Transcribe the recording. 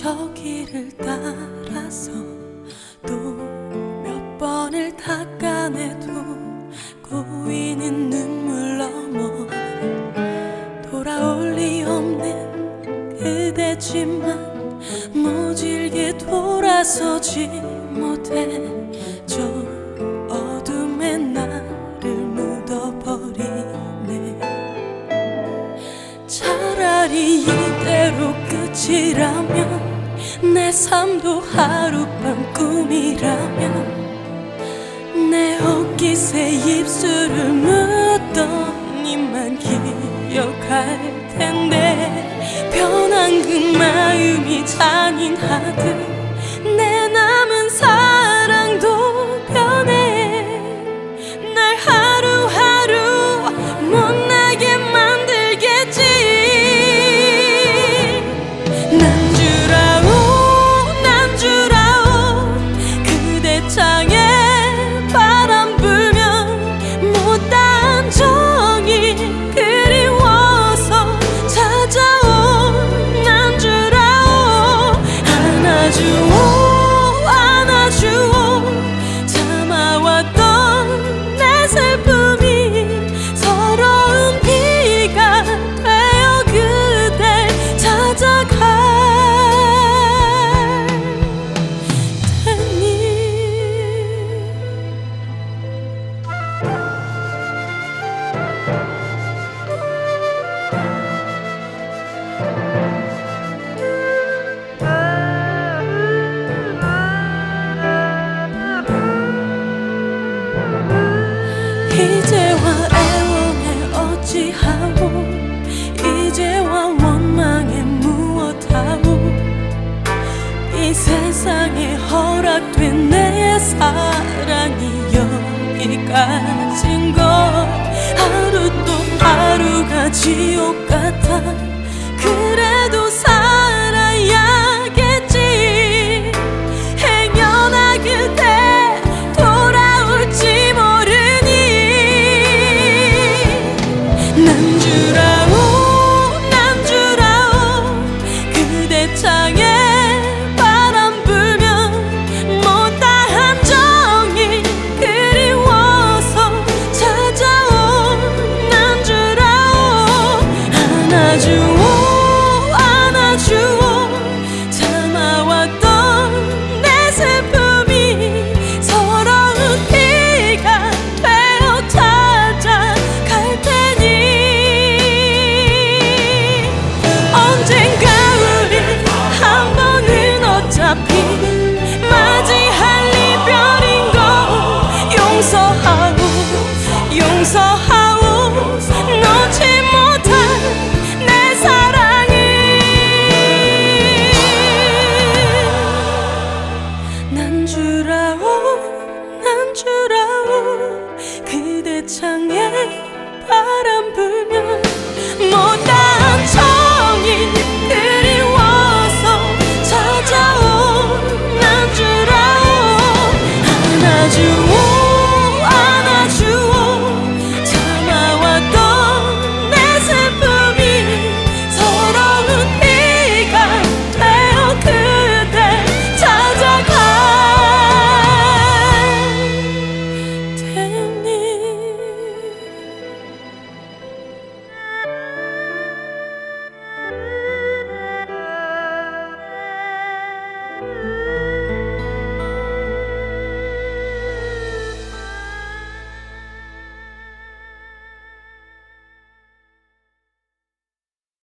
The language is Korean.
저 길을 따라서 또 몇 번을 닦아내도 고이는 눈물 넘어 돌아올 리 없는 그대지만 모질게 돌아서지 못해. 저 어둠에 나를 묻어버리네. 차라리 이대로 끝이라면 내 삶도 하룻밤 꿈이라면 내 옷깃에 입술을 묻던 입만 기억할 텐데 변한 그 마음이 잔인하듯 세상에 허락된 내 사랑이 여기까지인 것. 하루 또 하루가 지옥 같아. 마지